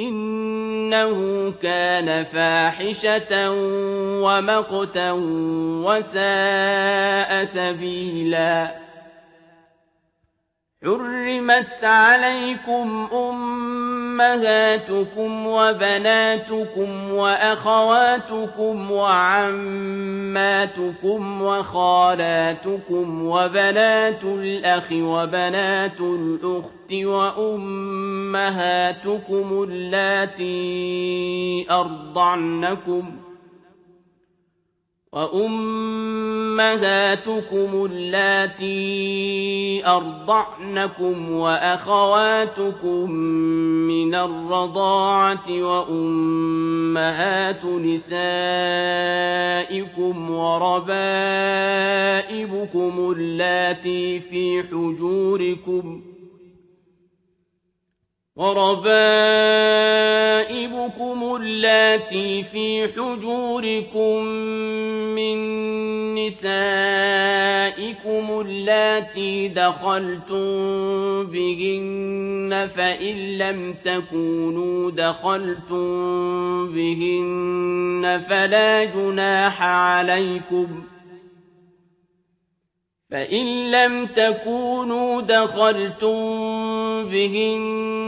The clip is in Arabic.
إِنَّهُ كَانَ فَاحِشَةً وَمَقْتًا وَسَاءَ سَبِيلًا. حُرِّمَتْ عَلَيْكُمْ وَبَنَاتُكُمْ وَأَخَوَاتُكُمْ وَعَمَّاتُكُمْ وَخَالَاتُكُمْ وَبَنَاتُ الْأَخِ وَبَنَاتُ الْأُخْتِ وَأُمَّهَاتُكُمُ اللَّاتِي أَرْضَعْنَكُمْ ۖ وَأُمَّهَاتُكُمُ اللَّاتِي أَرْضَعْنَكُمْ وَأَخَوَاتُكُم مِّنَ الرَّضَاعَةِ وَأُمَّهَاتُ نِسَائِكُمْ وَرَبَائِبُكُمُ اللَّاتِي فِي حُجُورِكُم وَرَبَائِبُكُمُ فِي حُجُورِكُم مِّن نِّسَائِكُمُ اللَّاتِي دَخَلْتُم بِهِنَّ فَإِن لَّمْ تَكُونُوا دَخَلْتُم بِهِنَّ فَلَا جُنَاحَ عَلَيْكُمْ فَإِن لَّمْ تَكُونُوا دَخَلْتُم بِهِنَّ